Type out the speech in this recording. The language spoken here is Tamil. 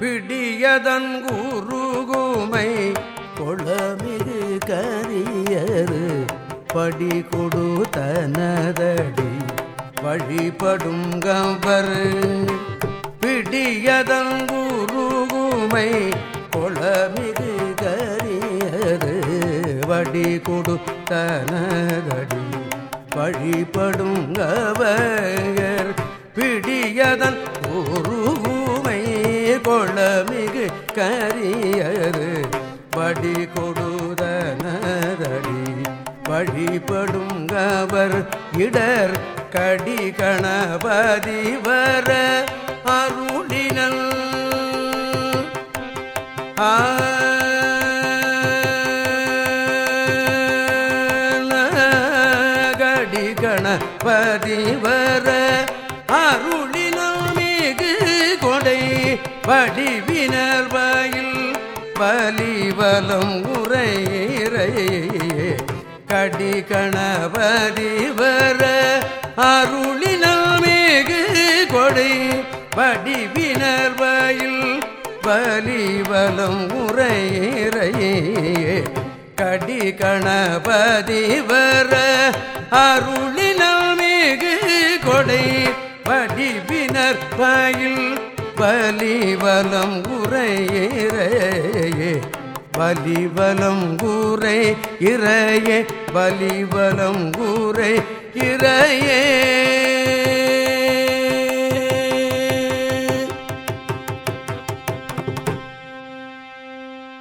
பிடியதன் குருகுமை கொளமிகு கரியரு படி கொடு தனதடி வழிபடும் கவர். பிடியதன் குருகுமை கொளமிகு கரியரு வடி தனதடி வழிபடும் கவர். பிடியதன் குருகுமை கொளமிகு கரியது படி கொடுதனதடி வழிபடும் கவர் இடர் கடி கணபதி வர அருளினல். கடி கணபதி வர அருளி வடிவினர் வாயில் பலிவலம் உரையிறை கடி கணபதி வர அருளினல் கொடை வடிவினர் வாயில் பலிவலம் உரையிறையே கடி கணபதி வர அருளினல் கொடை வடிவினர் பயில் பலிவலம் உரையிறையே பலிவலம் கூரை இறையே. பலிவலம் கூரை இறையே.